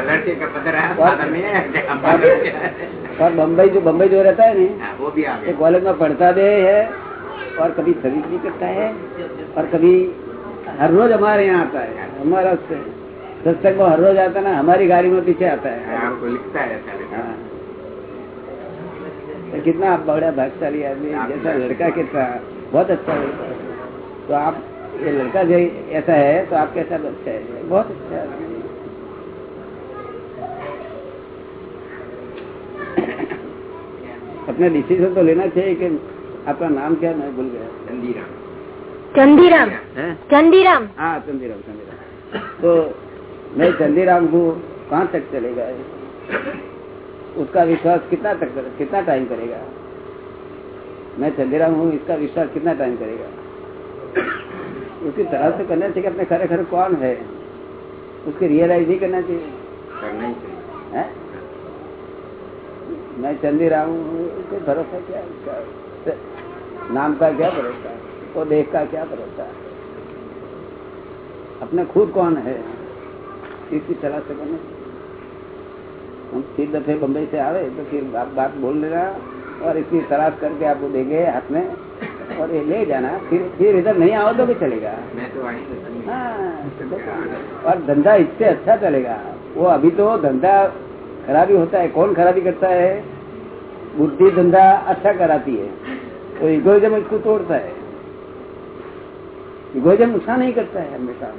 लड़के का मदर है है और बम्बई जो बम्बई जो रहता है ना हाँ, वो भी आ गया। कॉलेज में पढ़ता भी है और कभी सर्विस भी करता है और कभी हर रोज हमारे यहाँ आता है हमारा सत्संग में हर रोज आता है ना हमारी गाड़ी में पीछे आता है। हाँ, लिखता है। हाँ। कितना आप बड़ा भागशाली आदमी जैसा लड़का कितना बहुत अच्छा लड़का है। तो आप ये लड़का जो ऐसा है तो आप कैसा बच्चा है? बहुत अच्छा है। अपने डिसीज़न तो लेना चाहिए कि आपका नाम क्या मैं भूल गया। चंदीराम। चंदीराम। चंदीराम। हाँ चंदीराम चंदीराम। तो मैं चंदीराम को कहाँ तक चलेगा उसका विश्वास कितना तक करे, कितना टाइम करेगा? मैं चंदीराम हूँ इसका विश्वास कितना टाइम करेगा? उसकी तरह से करना चाहिए अपने खरे खरे कौन है? उसकी रियलाइज़ ही करना चाहिए। करना ही चाहिए। मैं चंदीराम हूँ भरोसा क्या है इसका? नाम का क्या भरोसा और देख का क्या भरोसा अपने खुद कौन है? इसकी तरह से बने दफे बम्बई से आवे तो फिर आप बात बोल लेना और इसकी तलाश करके आपको देंगे हाथ में और ये ले जाना। फिर फिर इधर नहीं आओ तो भी चलेगा। मैं तो हाँ, और धंधा इससे अच्छा चलेगा। वो अभी तो धंधा खराबी होता है। कौन खराबी करता है? बुद्धि धंधा अच्छा कराती है। तो इगोइजम इसको तोड़ता है। इगोइजम नुकसान नहीं करता है हमेशा।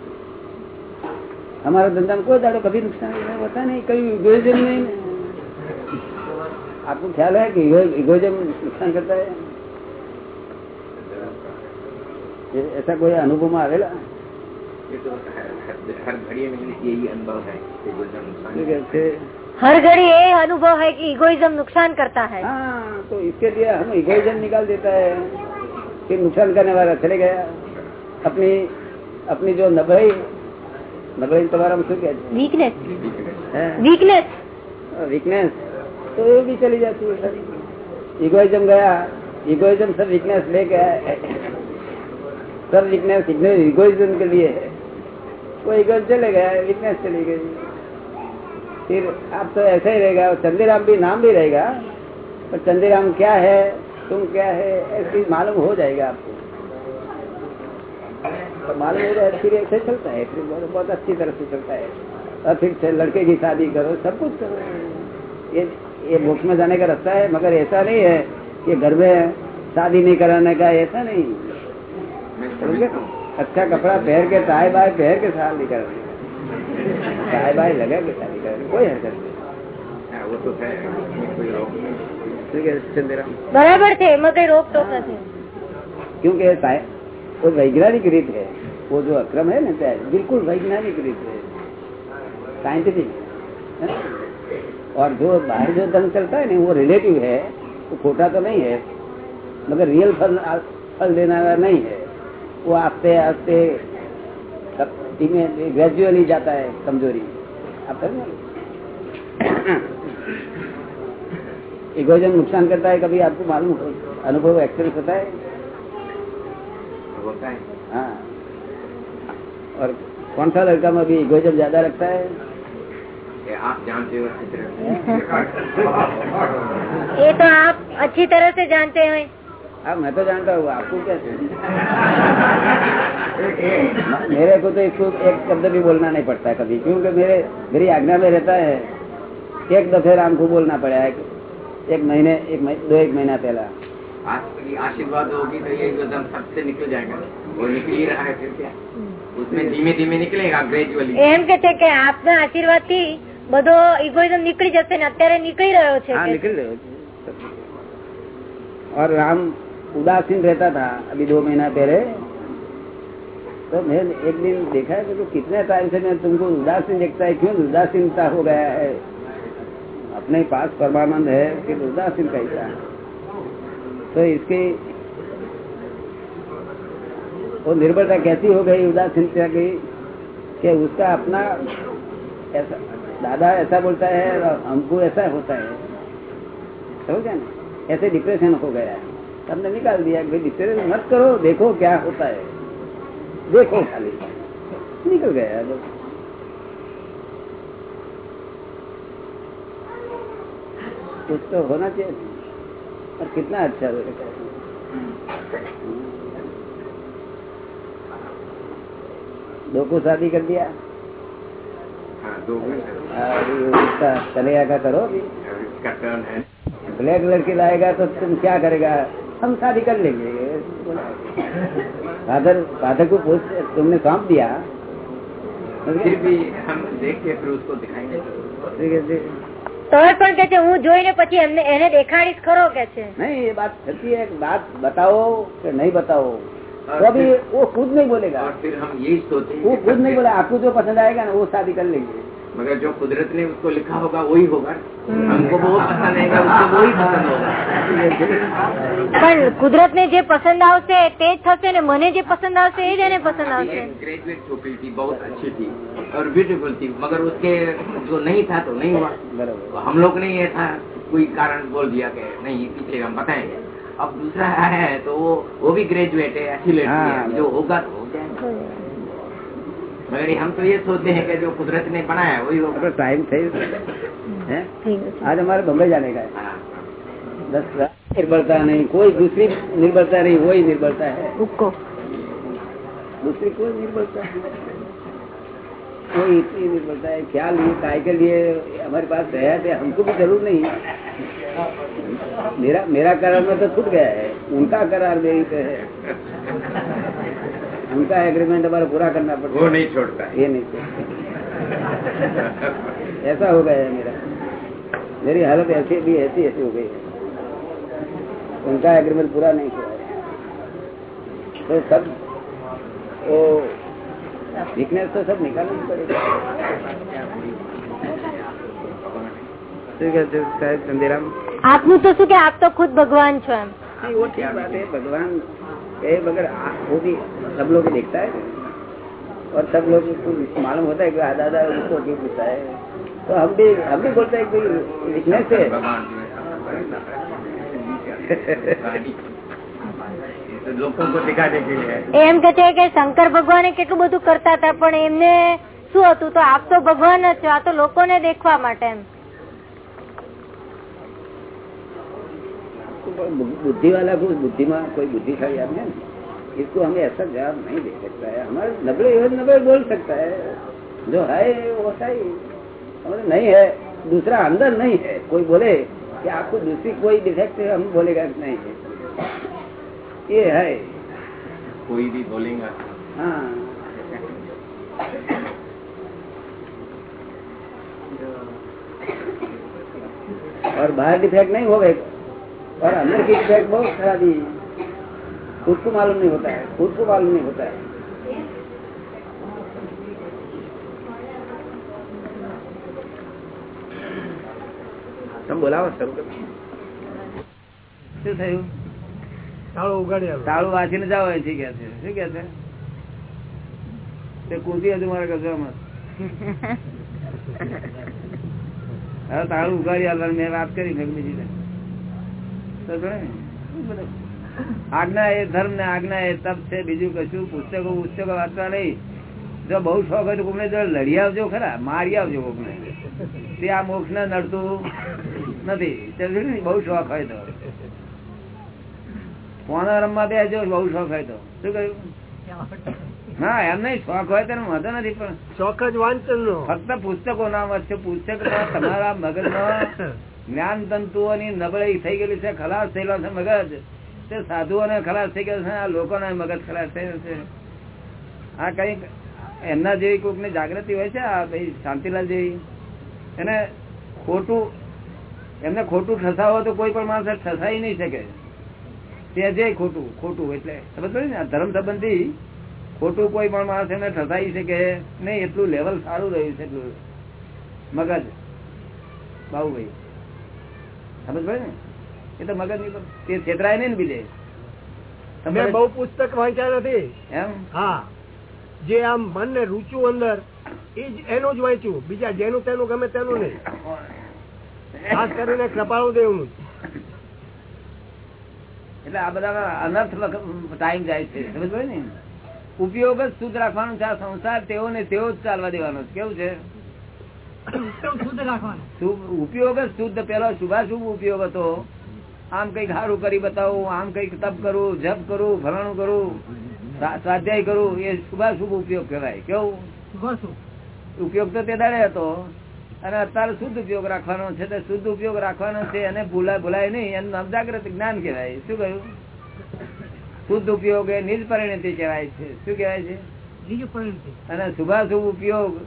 અમારા ધંધામાં કોઈ દાડો કભી નુકસાન હોતા નહીં. કયું ઇગોઇઝમ નહીં आपको ख्याल है कि इगोइजम नुकसान करता है ऐसा कोई अनुभव में आवेला हर घड़ी ये अनुभव है कि इगोइज्म नुकसान करता है हाँ तो इसके लिए हम इगोइज्म निकाल देता है कि नुकसान करने वाला चले गया अपनी अपनी जो नबई नबई तुम्हारा में શું કહે છે? वीकनेस હે? वीकनेस वीकनेस तो ये भी चली जाती है सर इगोइजम गया इगोइजम सब वीकनेस ले गया सब वीकनेस इगोइज्म के लिए है वो इगो चले गया वीकनेस चली गई फिर आप तो ऐसा ही रहेगा चंदीराम भी नाम भी रहेगा पर चंदीराम क्या है तुम क्या है ऐसी मालूम हो जाएगा आपको तो मालूम हो जाए फिर ऐसे चलता है फिर बहुत, बहुत अच्छी तरह से चलता है और फिर से लड़के की शादी करो सब कुछ करो ये ये मोक्ष में जाने का रास्ता है मगर ऐसा नहीं है कि घर में शादी नहीं कराने का ऐसा नहीं मैं समझे? समझता हूँ अच्छा कपड़ा पहन के टाई बाय पहन के शादी कराने का टाई बाय लगा के शादी कराने कोई हरकत नहीं हाँ, वो तो है इसमें कोई रोक नहीं ठीक है चंदेराम બરાબર છે એમાં કઈ રોક ટોક નથી क्योंकि साइ- वो वैज्ञानिक रीत है वो जो अक्रम है ना बिल्कुल वैज्ञानिक रीत है साइंटिफिक और जो बाहर जो धन चलता है ना वो रिलेटिव है वो तो खोटा तो नहीं है मगर रियल फल फल देने वाला नहीं है। वो आस्ते आस्ते ग्रेजुअली जाता है कमज़ोरी। आप समझे नुकसान करता है कभी आपको मालूम अनुभव एक्सपीरियंस होता है। हाँ। और कौन सा लड़का में अभी इगोजम ज़्यादा रखता है? आप जानते हो ये तो आप अच्छी तरह से जानते हैं। अब मैं तो जानता हूँ आपको कैसे मेरे को तो इसको एक शब्द भी बोलना नहीं पड़ता कभी क्योंकि मेरे मेरी आज्ञा में रहता है एक दफे राम को बोलना पड़ा है एक महीने एक दो एक महीना पहला। तो आशीर्वाद होगी तो ये एकदम सबसे निकल जाएगा। वो निकल ही रहा है फिर क्या? उसमें धीमे धीमे निकलेगा ग्रेजुअली એમ કે છે કે આપના આશીર્વાદ થી બધો ઇગોઇઝમ નીકળી જશે ને અત્યારે નીકળી રહ્યો છે हाँ કે निकल रहे हो। और राम उदासीन रहता था अभी दो महीना पहले तो मैं एक दिन देखा है कि तो कितने टाइम से मैं तुमको उदासीन देखता है क्यों उदासीनता हो गया है अपने पास परमानंद है फिर उदासीन कैसा तो इसकी वो निर्भरता कैसी हो गई उदासीनता की कि उसका अपना ऐसा, दादा ऐसा बोलता है और हमको ऐसा होता है। समझ गए ना? ऐसे डिप्रेशन हो गया हमने निकाल दिया कि डिप्रेशन मत करो, देखो क्या होता है। देखो खाली। निकल गया बस कुछ तो होना चाहिए। और कितना अच्छा रहेगा दो को शादी कर दिया हाँ दो घंटे अभी उसका चलेगा का करो अभी अब इसका टर्न है ब्लैक लड़की लाएगा तो तुम क्या करेगा हम शादी कर लेंगे फादर फादर को पूछ तुमने सौंप दिया फिर भी हम देख के फिर उसको दिखाएंगे ठीक है, ठीक। તો પણ કે છે હું જોઈને પછી એમને એને દેખાડીશ ખરો કે છે नहीं ये बात सच्ची है बात बताओ कि नहीं बताओ तो अभी वो खुद नहीं बोलेगा और फिर हम यही सोचे वो खुद नहीं बोला आपको जो पसंद आएगा ना वो शादी कर लेंगे मगर जो कुदरत ने उसको लिखा होगा वही होगा हमको वो पसंद आएगा उसको वही पसंद होगा પણ કુદરત ને જે પસંદ આવશે તે જ થશે ને મને જે પસંદ આવશે એ જ એને પસંદ આવશે ग्रेजुएट छोकरी थी बहुत अच्छी थी और ब्यूटीफुल थी मगर उसके जो नहीं था तो नहीं हुआ बराबर तो हम लोग ने ऐसा कोई कारण बोल दिया कि नहीं पीछे हम बताएंगे अब दूसरा आया है तो वो वो भी ग्रेजुएट है अच्छी लड़की हाँ, है जो होगा तो हो जाएगा। मगर हम तो ये सोचते हैं कि जो कुदरत ने बनाया है वही होगा। टाइम थे हैं? आज हमारे बम्बई जाने का है। हाँ। दस निर्भरता नहीं कोई दूसरी निर्भरता नहीं वही निर्भरता है। दूसरी कोई निर्भरता नहीं कोई इतनी निर्भरता है क्या लिए काय के लिए हमारे पास गया थे हमको भी ज़रूर नहीं। मेरा मेरा करार में तो छूट गया है उनका करार मेरी पे है। उनका एग्रीमेंट हमारा पूरा करना पड़ता वो नहीं छोड़ता ये नहीं छोड़ता। ऐसा हो गया है मेरा। मेरी हालत ऐसी भी ऐसी ऐसी हो गई है। उनका एग्रीमेंट पूरा नहीं हुआ है। तो सब वो वीकनेस तो सब निकालना ही पड़ेगा ठीक है जो साहब चंदीराम આપનું તો શું કે આપ તો ખુદ ભગવાન છો એમ नहीं वो ठीक बात है भगवान है मगर आ- वो भी सब लोग देखता है और सब लोग को मालूम होता है कि आ दादा उसको क्यों पूछता है तो हम भी हम भी बोलते हैं कि वीकनेस है એમ કે છે કે શંકર ભગવાને કેટલું બધું કરતા હતા પણ એમને શું હતું તો આપ તો ભગવાન જ છો આ તો લોકોને દેખવા માટે એમ बुद्धि वाला को बुद्धि में कोई बुद्धिशाली आदमी है ना, इसको हमें ऐसा जवाब नहीं दे सकता है हमारे नबड़े हो नबड़े बोल सकता है जो है वो सही हमारे नहीं है दूसरा अंदर नहीं है कोई बोले कि आपको दूसरी कोई डिफेक्ट है हम बोलेगा कि नहीं है ये है कोई भी बोलेगा हाँ और बाहर डिफेक्ट नहीं होगा और अंदर की डिफेक्ट बहुत खराबी है खुद को मालूम नहीं होता है खुद को मालूम नहीं होता है તમે બોલાવો શરૂ કરો શું થયું તાળું વાંચીને જાઓ અહીંથી કે છે. શું કે છે? તે કૂદી હતું મારા ગજામાં હવે તાળું ઉગાડી આવવાનું મેં વાત કરી ને. આજ્ઞા એ ધર્મ ને આજ્ઞા એ તપ છે, બીજું કશું પુસ્તકો પુસ્તકો વાંચવા નહીં. જો બહુ શોખ હોય તો કોકને જો લડી આવજો ખરા, મારી આવજો કોકને. તે આ મોક્ષ ને નડતું નથી. બહુ શોખ હોય તો. ફોન રમવા બેસજો બહુ શોખ હોય તો. શું કહ્યું? હા એમ નહીં શોખ હોય તેનો વાંધો નથી પણ શોખ જ વાંચન ફક્ત પુસ્તકો ના વાંચશે. પુસ્તક તમારા મગજમાં જ્ઞાન તંતુઓની નબળાઈ થઈ ગયેલી છે ખલાસ થયેલો છે મગજ. તે સાધુઓને ખલાસ થઈ ગયો છે આ લોકોના મગજ ખલાસ થયેલો છે. આ કંઈક એમના જેવી કોઈકની જાગૃતિ હોય છે આ ભાઈ શાંતિલાલ જેવી. એને ખોટું એમને ખોટું ઠસાવો તો કોઈ પણ માણસ ઠસાઈ નહીં શકે. તે જે ખોટું ખોટું એટલે સમજ પડે ને? ધર્મ સંબંધી ખોટું કોઈ પણ માણસ એને ઠસાઈ શકે નહીં એટલું લેવલ સારું રહ્યું છે એટલું. મગજ. બાહુભાઈ સમજ પડે ને? એ તો મગજની તે છેતરાય નહીં ને બીજે. તમે બહુ પુસ્તક વાંચ્યા નથી. એમ? હા. જે આમ મનને રૂચ્યું અંદર એ જ એનું જ વાંચ્યું. બીજા જેનું તેનું ગમે તેનું નહીં. ખાસ કરીને કૃપાળુ દેવનું. એટલે આ બધા અનર્થ ટાઈમ જાય છે. સમજ ને? ઉપયોગ જ શુદ્ધ રાખવાનો છે આ સંસાર તેઓ ને તેઓ જ ચાલવા દેવાનો છે. કેવું છે? ઉપયોગ જ શુદ્ધ. પેલો શુભાશુભ ઉપયોગ હતો. આમ કંઈક સારું કરી બતાવું આમ કંઈક તપ કરું જપ કરું ફલાણું કરું સ્વા- સ્વાધ્યાય કરું એ શુભાશુભ ઉપયોગ કહેવાય. કેવું? ઉપયોગ તો તે દાડે હતો. અને અત્યારે શુદ્ધ ઉપયોગ રાખવાનો છે તો શુદ્ધ ઉપયોગ રાખવાનો છે અને ભૂલાય ભૂલાય નહીં. એનું નામ જાગ્રત જ્ઞાન કહેવાય. શું કહ્યું? શુદ્ધ ઉપયોગ એ નિજ પરિણતિ કહેવાય છે. શું કહેવાય છે? અને શુભાશુભ ઉપયોગ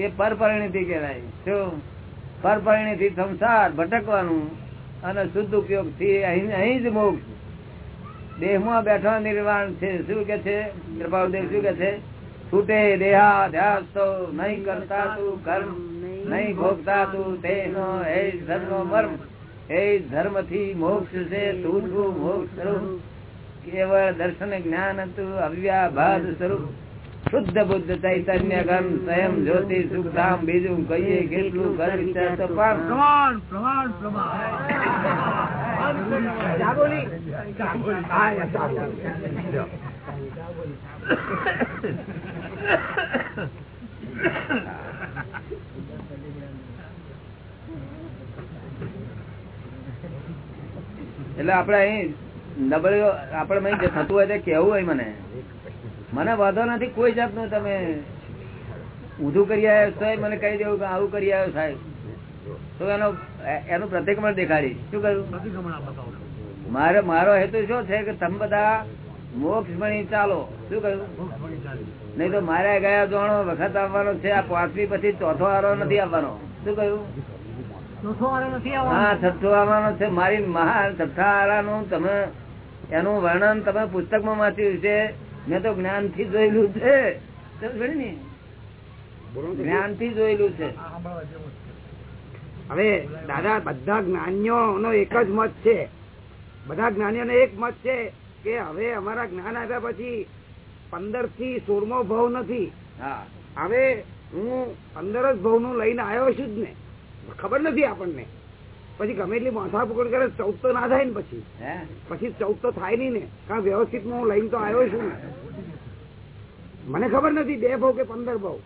એ પરપરિણતિ કહેવાય. શું? પરપરિણતિ સંસાર ભટકવાનું અને શુદ્ધ ઉપયોગથી અહીં જ મોક્ષ. દેહમાં બેઠા નિર્વાણ છે. શું કે છે? કૃપાળુદેવ શું કે છે? છૂટે દેહાધ્યાસ તો નહીં કરતા તું કર્મ. નહીં ભોગતા તું તેનો હે ધર્મ મર્મ. હે ધર્મથી મોક્ષ છે તું મોક્ષ સ્વરૂપ. કેવળ દર્શન જ્ઞાન તું અવ્યાભાદ સ્વરૂપ. શુદ્ધ બુદ્ધ ચૈતન્ય ગમ સ્વયં જ્યોતિ સુખધામ બીજું કહીએ કેટલું કર વિચાર એટલે આપડે અહીં નબળીઓ આપડે જે થતું હોય તે કેવું હોય મને. મને વાંધો નથી કોઈ જાતનું તમે ઊંધું કરી આવ્યો તોય મને કહી દેવું કે આવું કરી આવ્યો સાહેબ. તો એનો એનું પ્રતિક્રમણ દેખાડી. શું કહ્યું? મારે મારો હેતુ શું છે કે તમે બધા મોક્ષ ભણી ચાલો. શું કહ્યું? નહીં તો મારે ગયા જોણો વખત આવવાનો છે આ પાંચમી પછી ચોથો વારો નથી આવવાનો. શું કહ્યું? હા છઠ્ઠો આવવાનો છે. મારી મહાન છઠ્ઠા વાળાનું તમે એનું વર્ણન તમે પુસ્તકમાં વાંચ્યું છે. મેં તો જ્ઞાનથી જોયેલું છે? જ્ઞાનથી જોયેલું છે. હવે દાદા બધા જ્ઞાનીઓ નો એક જ મત છે. બધા જ્ઞાનીઓ એક મત છે કે હવે અમારા જ્ઞાન આવ્યા પછી પંદરથી સોળમો ભાવ નથી. હા. હવે હું પંદર જ ભાવનું લઈને આવ્યો છું જ ને. ખબર નથી આપણને. પછી ગમે એટલી માથા પકડ કરે ચૌદ તો ના થાય ને પછી. પછી ચૌદ તો થાય નહીં ને. કારણ વ્યવસ્થિત હું લઈને તો આવ્યો છું ને. મને ખબર નથી બે ભાવ કે પંદર ભાવ